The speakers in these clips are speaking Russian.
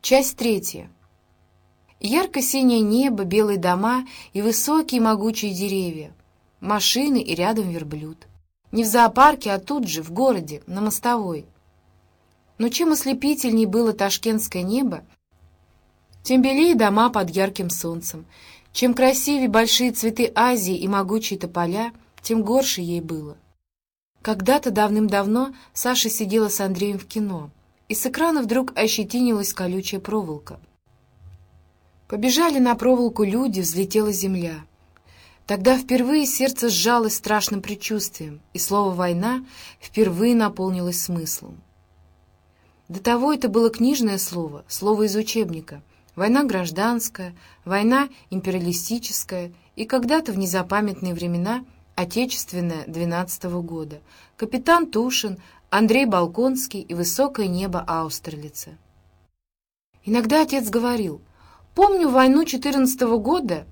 Часть третья. Ярко-синее небо, белые дома и высокие могучие деревья, машины и рядом верблюд. Не в зоопарке, а тут же, в городе, на мостовой. Но чем ослепительней было ташкентское небо, тем белее дома под ярким солнцем. Чем красивее большие цветы Азии и могучие тополя, тем горше ей было. Когда-то давным-давно Саша сидела с Андреем в кино, и с экрана вдруг ощетинилась колючая проволока. Побежали на проволоку люди, взлетела земля. Тогда впервые сердце сжалось страшным предчувствием, и слово «война» впервые наполнилось смыслом. До того это было книжное слово, слово из учебника. Война гражданская, война империалистическая и когда-то в незапамятные времена Отечественная 12 -го года. Капитан Тушин, Андрей Балконский и высокое небо Аустерлица. Иногда отец говорил, «Помню войну 14 -го года»,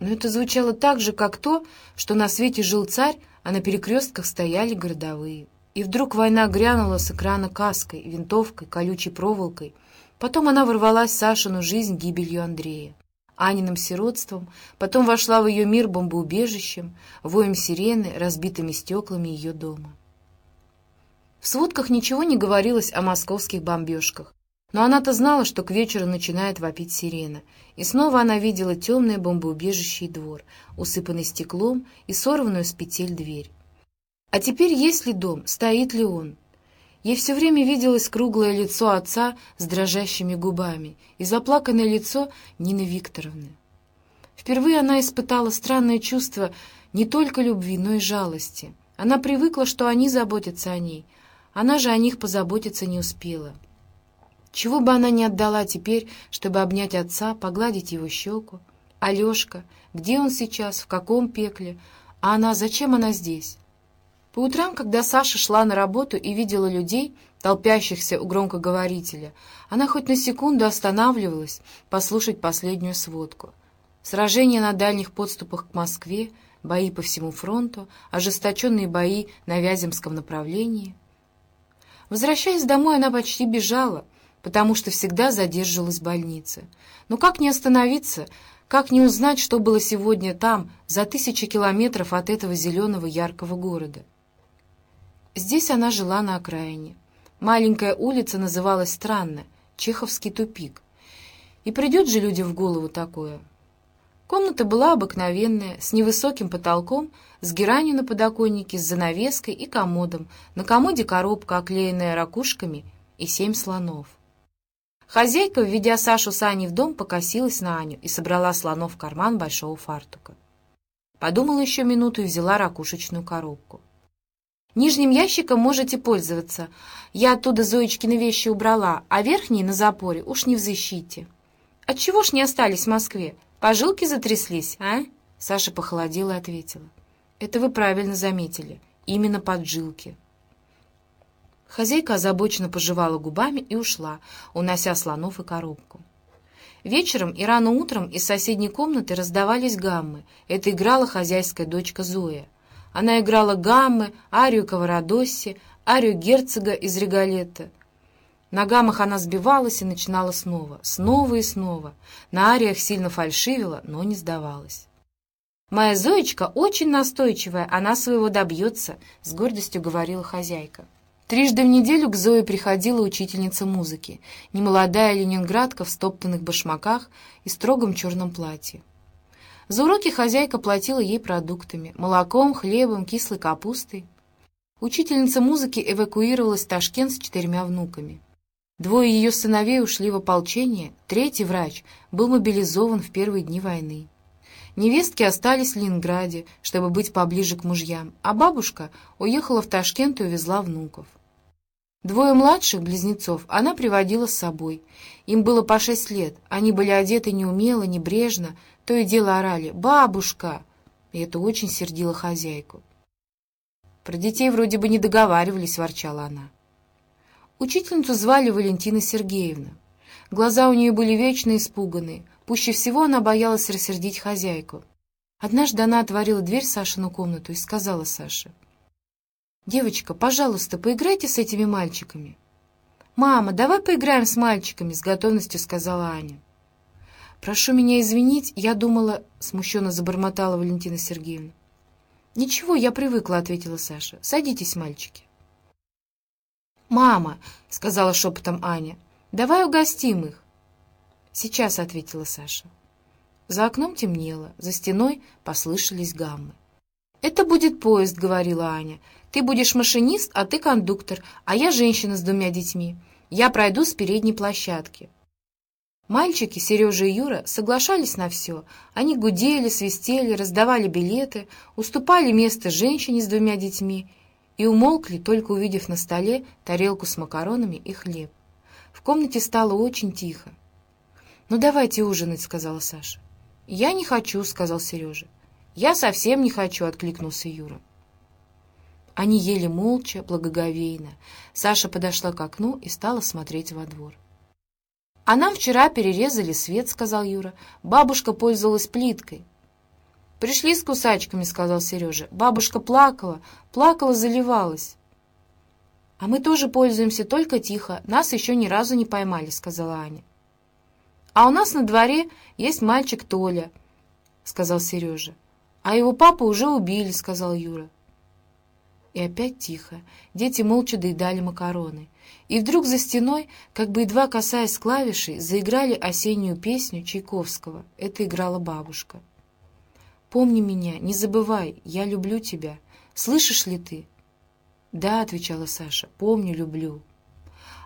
но это звучало так же, как то, что на свете жил царь, а на перекрестках стояли городовые. И вдруг война грянула с экрана каской, винтовкой, колючей проволокой. Потом она ворвалась в Сашину жизнь гибелью Андрея, Аниным сиротством, потом вошла в ее мир бомбоубежищем, воем сирены, разбитыми стеклами ее дома. В сводках ничего не говорилось о московских бомбежках, но она-то знала, что к вечеру начинает вопить сирена, и снова она видела темное бомбоубежище и двор, усыпанный стеклом и сорванную с петель дверь. А теперь есть ли дом, стоит ли он? Ей все время виделось круглое лицо отца с дрожащими губами и заплаканное лицо Нины Викторовны. Впервые она испытала странное чувство не только любви, но и жалости. Она привыкла, что они заботятся о ней, она же о них позаботиться не успела. Чего бы она ни отдала теперь, чтобы обнять отца, погладить его щеку. Алешка, где он сейчас, в каком пекле? А она, зачем она здесь? По утрам, когда Саша шла на работу и видела людей, толпящихся у громкоговорителя, она хоть на секунду останавливалась послушать последнюю сводку. Сражения на дальних подступах к Москве, бои по всему фронту, ожесточенные бои на Вяземском направлении. Возвращаясь домой, она почти бежала, потому что всегда задерживалась в больнице. Но как не остановиться, как не узнать, что было сегодня там, за тысячи километров от этого зеленого яркого города? Здесь она жила на окраине. Маленькая улица называлась странно — Чеховский тупик. И придет же людям в голову такое. Комната была обыкновенная, с невысоким потолком, с геранью на подоконнике, с занавеской и комодом. На комоде коробка, оклеенная ракушками, и семь слонов. Хозяйка, введя Сашу с Аней в дом, покосилась на Аню и собрала слонов в карман большого фартука. Подумала еще минуту и взяла ракушечную коробку. Нижним ящиком можете пользоваться. Я оттуда Зоечкины вещи убрала, а верхние на запоре уж не в защите. Отчего ж не остались в Москве? Пожилки затряслись, а?» Саша похолодела и ответила. «Это вы правильно заметили. Именно поджилки». Хозяйка озабоченно пожевала губами и ушла, унося слонов и коробку. Вечером и рано утром из соседней комнаты раздавались гаммы. Это играла хозяйская дочка Зоя. Она играла гаммы, арию Каварадосси, арию герцога из Регалета. На гаммах она сбивалась и начинала снова, снова и снова. На ариях сильно фальшивила, но не сдавалась. «Моя Зоечка очень настойчивая, она своего добьется», — с гордостью говорила хозяйка. Трижды в неделю к Зое приходила учительница музыки, немолодая ленинградка в стоптанных башмаках и строгом черном платье. За уроки хозяйка платила ей продуктами, молоком, хлебом, кислой капустой. Учительница музыки эвакуировалась в Ташкент с четырьмя внуками. Двое ее сыновей ушли в ополчение, третий врач был мобилизован в первые дни войны. Невестки остались в Ленинграде, чтобы быть поближе к мужьям, а бабушка уехала в Ташкент и увезла внуков. Двое младших близнецов она приводила с собой. Им было по шесть лет, они были одеты неумело, небрежно, то и дело орали «Бабушка!» И это очень сердило хозяйку. «Про детей вроде бы не договаривались», — ворчала она. Учительницу звали Валентина Сергеевна. Глаза у нее были вечно испуганные. Пуще всего она боялась рассердить хозяйку. Однажды она отворила дверь Сашину комнату и сказала Саше, «Девочка, пожалуйста, поиграйте с этими мальчиками». «Мама, давай поиграем с мальчиками», — с готовностью сказала Аня. «Прошу меня извинить, я думала...» — смущенно забормотала Валентина Сергеевна. «Ничего, я привыкла», — ответила Саша. «Садитесь, мальчики». «Мама», — сказала шепотом Аня, — «давай угостим их». «Сейчас», — ответила Саша. За окном темнело, за стеной послышались гаммы. «Это будет поезд», — говорила Аня. «Ты будешь машинист, а ты кондуктор, а я женщина с двумя детьми. Я пройду с передней площадки». Мальчики, Сережа и Юра, соглашались на все. Они гудели, свистели, раздавали билеты, уступали место женщине с двумя детьми и умолкли, только увидев на столе тарелку с макаронами и хлеб. В комнате стало очень тихо. «Ну, давайте ужинать», — сказала Саша. «Я не хочу», — сказал Сережа. «Я совсем не хочу», — откликнулся Юра. Они ели молча, благоговейно. Саша подошла к окну и стала смотреть во двор. «А нам вчера перерезали свет», — сказал Юра. «Бабушка пользовалась плиткой». «Пришли с кусачками», — сказал Сережа. «Бабушка плакала, плакала, заливалась». «А мы тоже пользуемся только тихо, нас еще ни разу не поймали», — сказала Аня. «А у нас на дворе есть мальчик Толя», — сказал Сережа. «А его папу уже убили», — сказал Юра. И опять тихо. Дети молча доедали макароны. И вдруг за стеной, как бы едва касаясь клавишей, заиграли осеннюю песню Чайковского. Это играла бабушка. «Помни меня, не забывай, я люблю тебя. Слышишь ли ты?» «Да», — отвечала Саша, — «помню, люблю».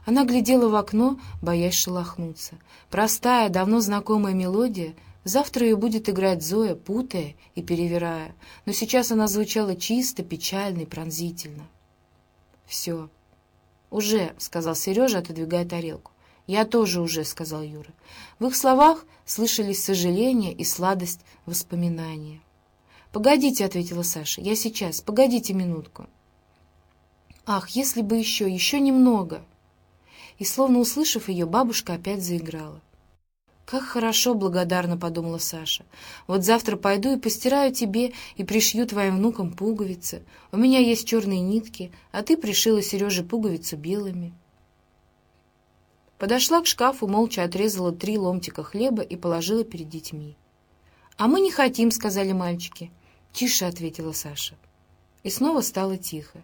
Она глядела в окно, боясь шелохнуться. Простая, давно знакомая мелодия — Завтра ее будет играть Зоя, путая и перевирая, но сейчас она звучала чисто, печально и пронзительно. «Все. Уже», — сказал Сережа, отодвигая тарелку. «Я тоже уже», — сказал Юра. В их словах слышались сожаление и сладость воспоминания. «Погодите», — ответила Саша, — «я сейчас, погодите минутку». «Ах, если бы еще, еще немного!» И, словно услышав ее, бабушка опять заиграла. «Как хорошо!» — благодарно подумала Саша. «Вот завтра пойду и постираю тебе и пришью твоим внукам пуговицы. У меня есть черные нитки, а ты пришила Сереже пуговицу белыми». Подошла к шкафу, молча отрезала три ломтика хлеба и положила перед детьми. «А мы не хотим», — сказали мальчики. «Тише», — ответила Саша. И снова стало тихо.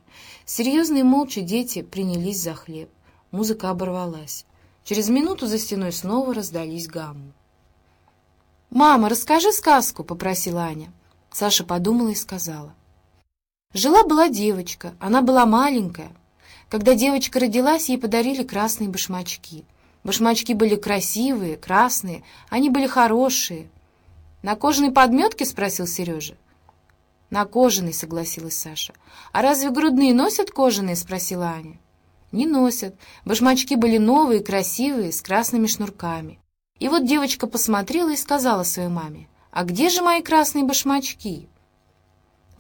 Серьезные молча дети принялись за хлеб. Музыка оборвалась. Через минуту за стеной снова раздались гаммы. «Мама, расскажи сказку», — попросила Аня. Саша подумала и сказала. Жила-была девочка, она была маленькая. Когда девочка родилась, ей подарили красные башмачки. Башмачки были красивые, красные, они были хорошие. «На кожаной подметке?» — спросил Сережа. «На кожаной», — согласилась Саша. «А разве грудные носят кожаные?» — спросила Аня. Не носят. Башмачки были новые, красивые, с красными шнурками. И вот девочка посмотрела и сказала своей маме, «А где же мои красные башмачки?»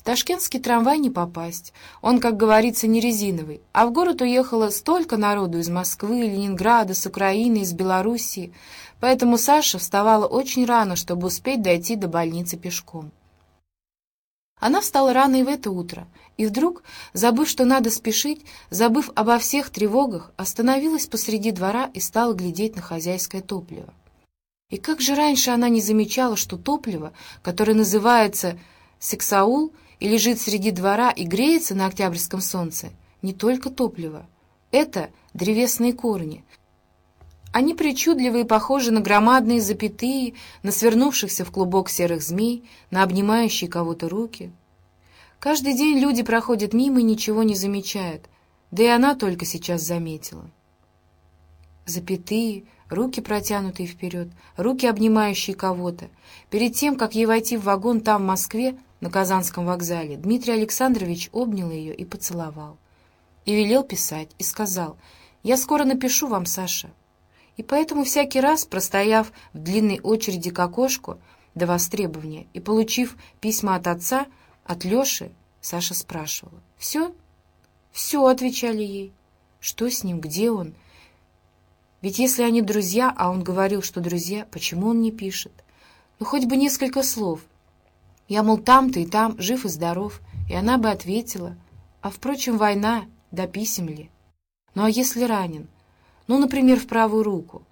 Ташкентский трамвай не попасть. Он, как говорится, не резиновый. А в город уехало столько народу из Москвы, Ленинграда, с Украины, из Белоруссии. Поэтому Саша вставала очень рано, чтобы успеть дойти до больницы пешком. Она встала рано и в это утро, и вдруг, забыв, что надо спешить, забыв обо всех тревогах, остановилась посреди двора и стала глядеть на хозяйское топливо. И как же раньше она не замечала, что топливо, которое называется сексаул и лежит среди двора и греется на октябрьском солнце, не только топливо. Это древесные корни, они причудливые, похожи на громадные запятые, на свернувшихся в клубок серых змей, на обнимающие кого-то руки. Каждый день люди проходят мимо и ничего не замечают, да и она только сейчас заметила. Запятые, руки протянутые вперед, руки, обнимающие кого-то. Перед тем, как ей войти в вагон там, в Москве, на Казанском вокзале, Дмитрий Александрович обнял ее и поцеловал. И велел писать, и сказал, «Я скоро напишу вам, Саша». И поэтому всякий раз, простояв в длинной очереди к окошку до востребования и получив письма от отца, от Леши, Саша спрашивала. «Все?» «Все», — отвечали ей. «Что с ним? Где он?» Ведь если они друзья, а он говорил, что друзья, почему он не пишет? Ну, хоть бы несколько слов. Я, мол, там-то и там, жив и здоров. И она бы ответила. А, впрочем, война, да писем ли? Ну, а если ранен? Ну, например, в правую руку.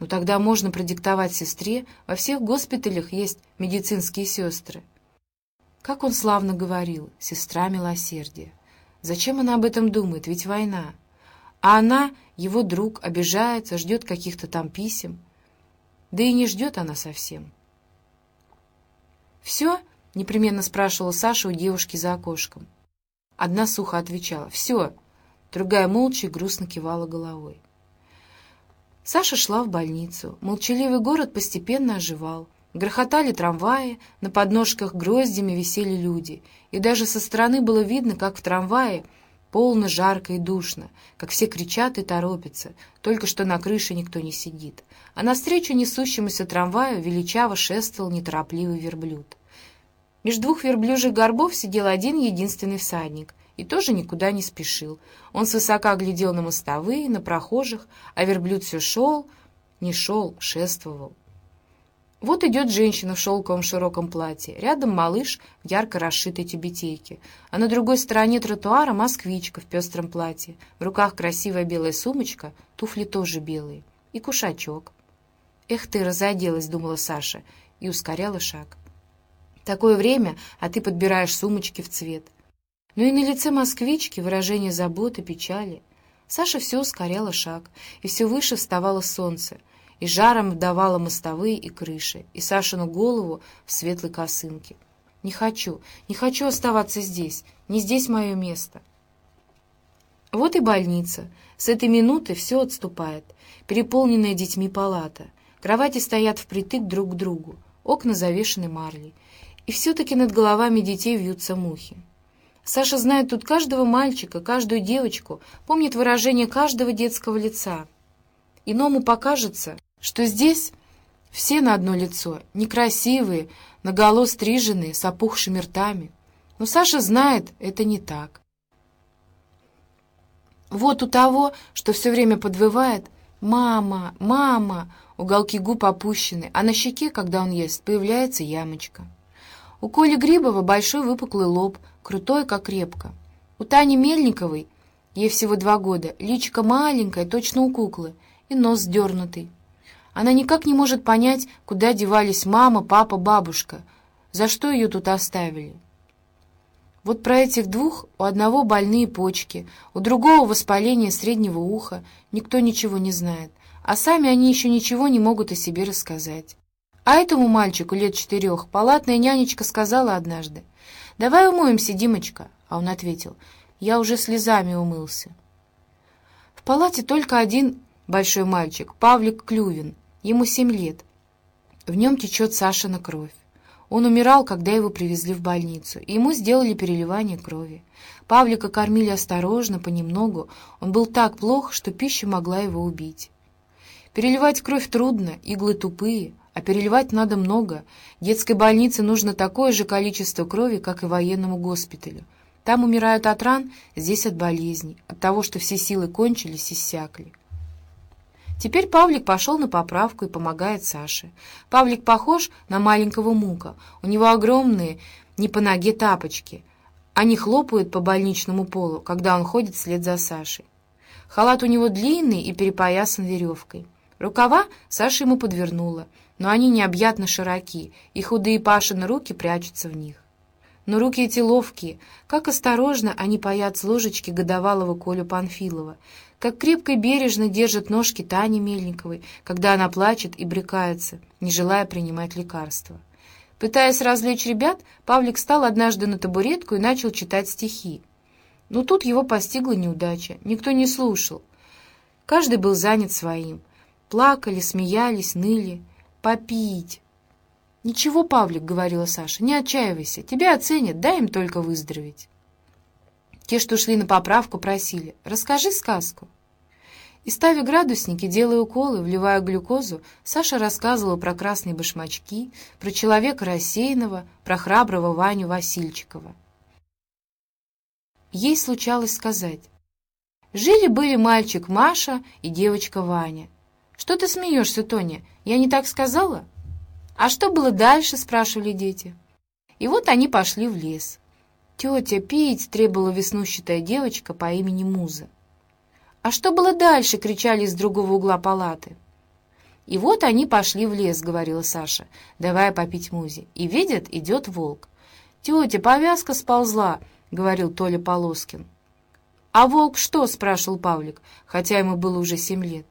Ну, тогда можно продиктовать сестре. Во всех госпиталях есть медицинские сестры. Как он славно говорил, сестра милосердия. Зачем она об этом думает? Ведь война. А она, его друг, обижается, ждет каких-то там писем. Да и не ждет она совсем. «Все?» — непременно спрашивала Саша у девушки за окошком. Одна сухо отвечала «Все», другая молча и грустно кивала головой. Саша шла в больницу. Молчаливый город постепенно оживал. Грохотали трамваи, на подножках гроздями висели люди, и даже со стороны было видно, как в трамвае полно жарко и душно, как все кричат и торопятся, только что на крыше никто не сидит. А навстречу несущемуся трамваю величаво шествовал неторопливый верблюд. Меж двух верблюжьих горбов сидел один единственный всадник и тоже никуда не спешил. Он свысока глядел на мостовые, на прохожих, а верблюд все шел, не шел, шествовал. Вот идет женщина в шелковом широком платье, рядом малыш в ярко расшитой тюбетейке, а на другой стороне тротуара москвичка в пестром платье, в руках красивая белая сумочка, туфли тоже белые, и кушачок. «Эх ты, разоделась», — думала Саша, и ускоряла шаг. «Такое время, а ты подбираешь сумочки в цвет». Но ну и на лице москвички выражение заботы, печали. Саша все ускоряла шаг, и все выше вставало солнце — и жаром вдавала мостовые и крыши, и Сашину голову в светлой косынке. «Не хочу, не хочу оставаться здесь, не здесь мое место». Вот и больница. С этой минуты все отступает. Переполненная детьми палата. Кровати стоят впритык друг к другу. Окна завешены марлей. И все-таки над головами детей вьются мухи. Саша знает тут каждого мальчика, каждую девочку, помнит выражение каждого детского лица. Иному покажется, что здесь все на одно лицо, некрасивые, наголо стриженные, с опухшими ртами. Но Саша знает, это не так. Вот у того, что все время подвывает «мама, мама», уголки губ опущены, а на щеке, когда он ест, появляется ямочка. У Коли Грибова большой выпуклый лоб, крутой, как репка. У Тани Мельниковой, ей всего два года, личико маленькое, точно у куклы, и нос дернутый. Она никак не может понять, куда девались мама, папа, бабушка, за что ее тут оставили. Вот про этих двух у одного больные почки, у другого воспаление среднего уха, никто ничего не знает, а сами они еще ничего не могут о себе рассказать. А этому мальчику лет четырех палатная нянечка сказала однажды, «Давай умоемся, Димочка», а он ответил, «Я уже слезами умылся». В палате только один большой мальчик, Павлик Клювин, Ему семь лет. В нем течет Сашина кровь. Он умирал, когда его привезли в больницу, и ему сделали переливание крови. Павлика кормили осторожно, понемногу. Он был так плох, что пища могла его убить. Переливать кровь трудно, иглы тупые, а переливать надо много. Детской больнице нужно такое же количество крови, как и военному госпиталю. Там умирают от ран, здесь от болезней, от того, что все силы кончились и иссякли. Теперь Павлик пошел на поправку и помогает Саше. Павлик похож на маленького мука. У него огромные, не по ноге тапочки. Они хлопают по больничному полу, когда он ходит вслед за Сашей. Халат у него длинный и перепоясан веревкой. Рукава Саша ему подвернула, но они необъятно широки, и худые Пашины руки прячутся в них. Но руки эти ловкие, как осторожно они паят с ложечки годовалого Колю Панфилова, как крепко и бережно держат ножки Тани Мельниковой, когда она плачет и брекается, не желая принимать лекарства. Пытаясь развлечь ребят, Павлик встал однажды на табуретку и начал читать стихи. Но тут его постигла неудача, никто не слушал. Каждый был занят своим. Плакали, смеялись, ныли. «Попить!» «Ничего, Павлик», — говорила Саша, — «не отчаивайся, тебя оценят, дай им только выздороветь». Те, что шли на поправку, просили «расскажи сказку». И ставя градусники, делая уколы, вливая глюкозу, Саша рассказывала про красные башмачки, про человека рассеянного, про храброго Ваню Васильчикова. Ей случалось сказать. Жили-были мальчик Маша и девочка Ваня. «Что ты смеешься, Тоня? Я не так сказала?» «А что было дальше?» — спрашивали дети. И вот они пошли в лес. «Тетя, пить!» — требовала веснущатая девочка по имени Муза. «А что было дальше?» — кричали из другого угла палаты. «И вот они пошли в лес», — говорила Саша, давая попить Музе. И видят, идет волк. «Тетя, повязка сползла», — говорил Толя Полоскин. «А волк что?» — спрашивал Павлик, хотя ему было уже семь лет.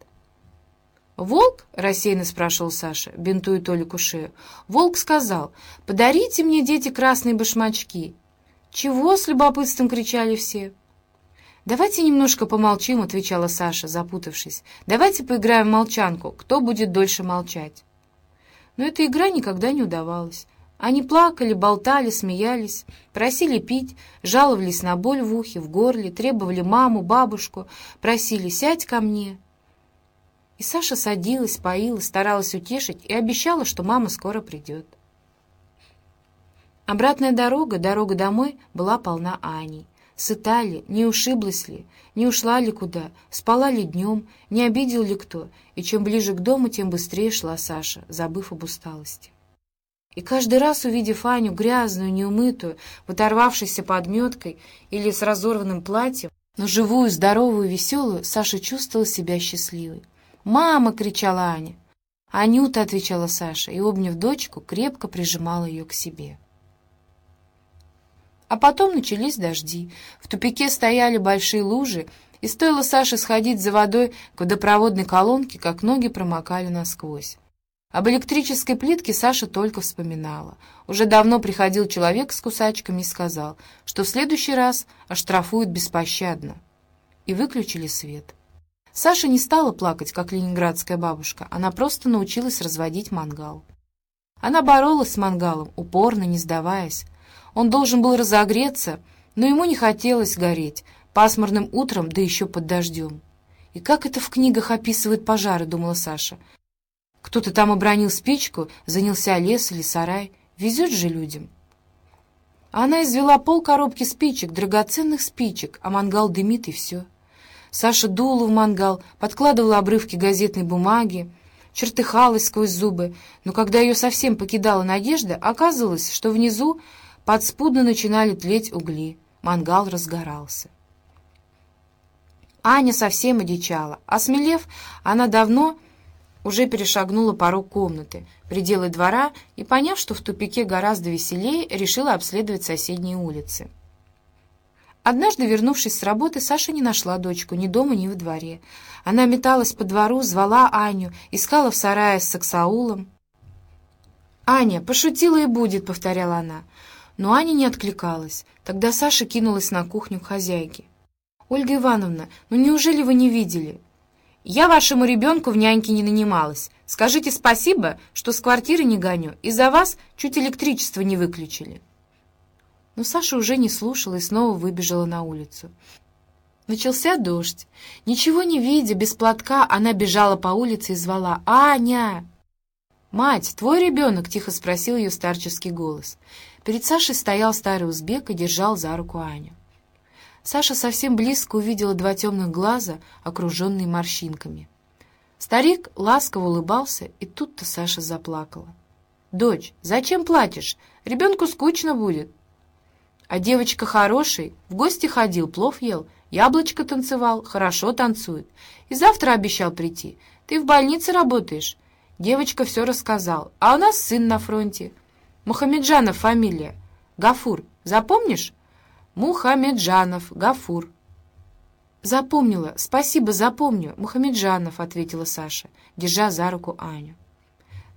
«Волк?» — рассеянно спрашивал Саша, бинтуя Толику шею. «Волк сказал, подарите мне, дети, красные башмачки». «Чего?» — с любопытством кричали все. «Давайте немножко помолчим», — отвечала Саша, запутавшись. «Давайте поиграем в молчанку. Кто будет дольше молчать?» Но эта игра никогда не удавалась. Они плакали, болтали, смеялись, просили пить, жаловались на боль в ухе, в горле, требовали маму, бабушку, просили «сядь ко мне». И Саша садилась, поила, старалась утешить и обещала, что мама скоро придет. Обратная дорога, дорога домой, была полна Аней. Сыта ли, не ушиблась ли, не ушла ли куда, спала ли днем, не обидел ли кто, и чем ближе к дому, тем быстрее шла Саша, забыв об усталости. И каждый раз, увидев Аню, грязную, неумытую, в оторвавшейся подметкой или с разорванным платьем, но живую, здоровую, веселую, Саша чувствовала себя счастливой. «Мама!» — кричала Аня. «Анюта!» — отвечала Саша, и, обняв дочку, крепко прижимала ее к себе. А потом начались дожди. В тупике стояли большие лужи, и стоило Саше сходить за водой к водопроводной колонке, как ноги промокали насквозь. Об электрической плитке Саша только вспоминала. Уже давно приходил человек с кусачками и сказал, что в следующий раз оштрафуют беспощадно. И выключили свет. Саша не стала плакать, как ленинградская бабушка, она просто научилась разводить мангал. Она боролась с мангалом, упорно, не сдаваясь. Он должен был разогреться, но ему не хотелось гореть, пасмурным утром, да еще под дождем. «И как это в книгах описывают пожары?» — думала Саша. «Кто-то там обронил спичку, занялся лес или сарай. Везет же людям». Она извела пол коробки спичек, драгоценных спичек, а мангал дымит, и все. Саша дула в мангал, подкладывала обрывки газетной бумаги, чертыхалась сквозь зубы, но когда ее совсем покидала надежда, оказывалось, что внизу подспудно начинали тлеть угли. Мангал разгорался. Аня совсем одичала. Осмелев, она давно уже перешагнула порог комнаты, пределы двора, и, поняв, что в тупике гораздо веселее, решила обследовать соседние улицы. Однажды, вернувшись с работы, Саша не нашла дочку ни дома, ни во дворе. Она металась по двору, звала Аню, искала в сарае с саксаулом. «Аня, пошутила и будет», — повторяла она. Но Аня не откликалась. Тогда Саша кинулась на кухню к хозяйке. «Ольга Ивановна, ну неужели вы не видели?» «Я вашему ребенку в няньке не нанималась. Скажите спасибо, что с квартиры не гоню. Из-за вас чуть электричество не выключили». Но Саша уже не слушала и снова выбежала на улицу. Начался дождь. Ничего не видя, без платка, она бежала по улице и звала «Аня!» «Мать, твой ребенок?» — тихо спросил ее старческий голос. Перед Сашей стоял старый узбек и держал за руку Аню. Саша совсем близко увидела два темных глаза, окруженные морщинками. Старик ласково улыбался, и тут-то Саша заплакала. «Дочь, зачем плачешь? Ребенку скучно будет», а девочка хороший, в гости ходил, плов ел, яблочко танцевал, хорошо танцует. И завтра обещал прийти. Ты в больнице работаешь. Девочка все рассказал. А у нас сын на фронте. Мухамеджанов фамилия. Гафур. Запомнишь? Мухамеджанов. Гафур. «Запомнила. Спасибо, запомню. Мухамеджанов», — ответила Саша, держа за руку Аню.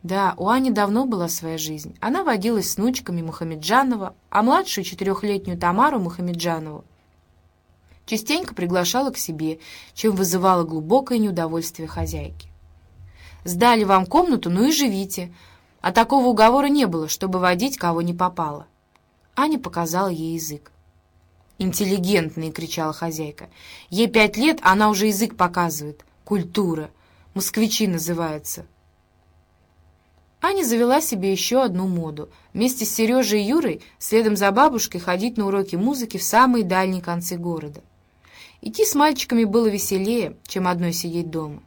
Да, у Ани давно была своя жизнь. Она водилась с внучками Мухамеджанова, а младшую четырехлетнюю Тамару Мухамеджанову частенько приглашала к себе, чем вызывала глубокое неудовольствие хозяйки. «Сдали вам комнату, ну и живите. А такого уговора не было, чтобы водить кого не попало». Аня показала ей язык. «Интеллигентный!» — кричала хозяйка. «Ей пять лет, она уже язык показывает. Культура. Москвичи называется». Аня завела себе еще одну моду. Вместе с Сережей и Юрой следом за бабушкой ходить на уроки музыки в самые дальние концы города. Идти с мальчиками было веселее, чем одной сидеть дома.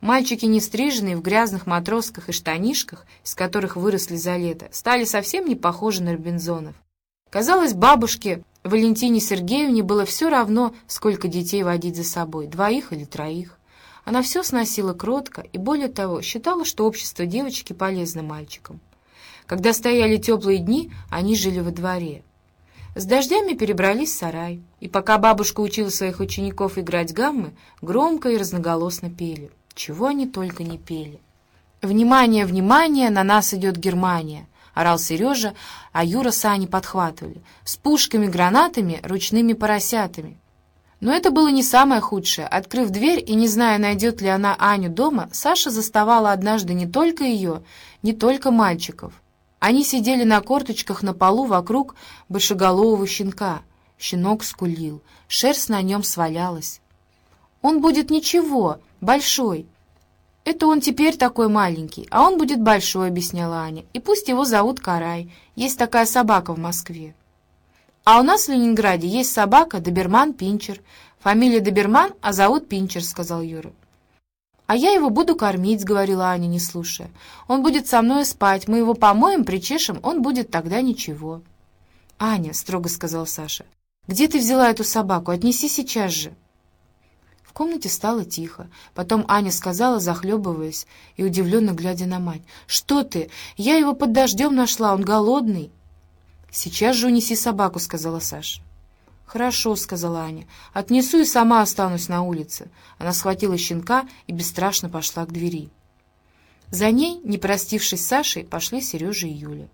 Мальчики, не стриженные в грязных матросках и штанишках, из которых выросли за лето, стали совсем не похожи на Робинзонов. Казалось, бабушке Валентине Сергеевне было все равно, сколько детей водить за собой, двоих или троих. Она все сносила кротко и, более того, считала, что общество девочки полезно мальчикам. Когда стояли теплые дни, они жили во дворе. С дождями перебрались в сарай, и пока бабушка учила своих учеников играть гаммы, громко и разноголосно пели. Чего они только не пели. «Внимание, внимание, на нас идет Германия!» — орал Сережа, а Юра с Аней подхватывали. «С пушками, гранатами, ручными поросятами!» Но это было не самое худшее. Открыв дверь и не зная, найдет ли она Аню дома, Саша заставала однажды не только ее, не только мальчиков. Они сидели на корточках на полу вокруг большеголового щенка. Щенок скулил, шерсть на нем свалялась. «Он будет ничего, большой». «Это он теперь такой маленький, а он будет большой», — объясняла Аня. «И пусть его зовут Карай. Есть такая собака в Москве». А у нас в Ленинграде есть собака Доберман Пинчер. Фамилия Доберман, а зовут Пинчер, сказал Юра. «А я его буду кормить», — говорила Аня, не слушая. «Он будет со мной спать, мы его помоем, причешем, он будет тогда ничего». «Аня», — строго сказал Саша, — «где ты взяла эту собаку? Отнеси сейчас же». В комнате стало тихо. Потом Аня сказала, захлебываясь и удивленно глядя на мать. «Что ты? Я его под дождем нашла, он голодный». «Сейчас же унеси собаку», — сказала Саша. «Хорошо», — сказала Аня. «Отнесу и сама останусь на улице». Она схватила щенка и бесстрашно пошла к двери. За ней, не простившись с Сашей, пошли Сережа и Юля.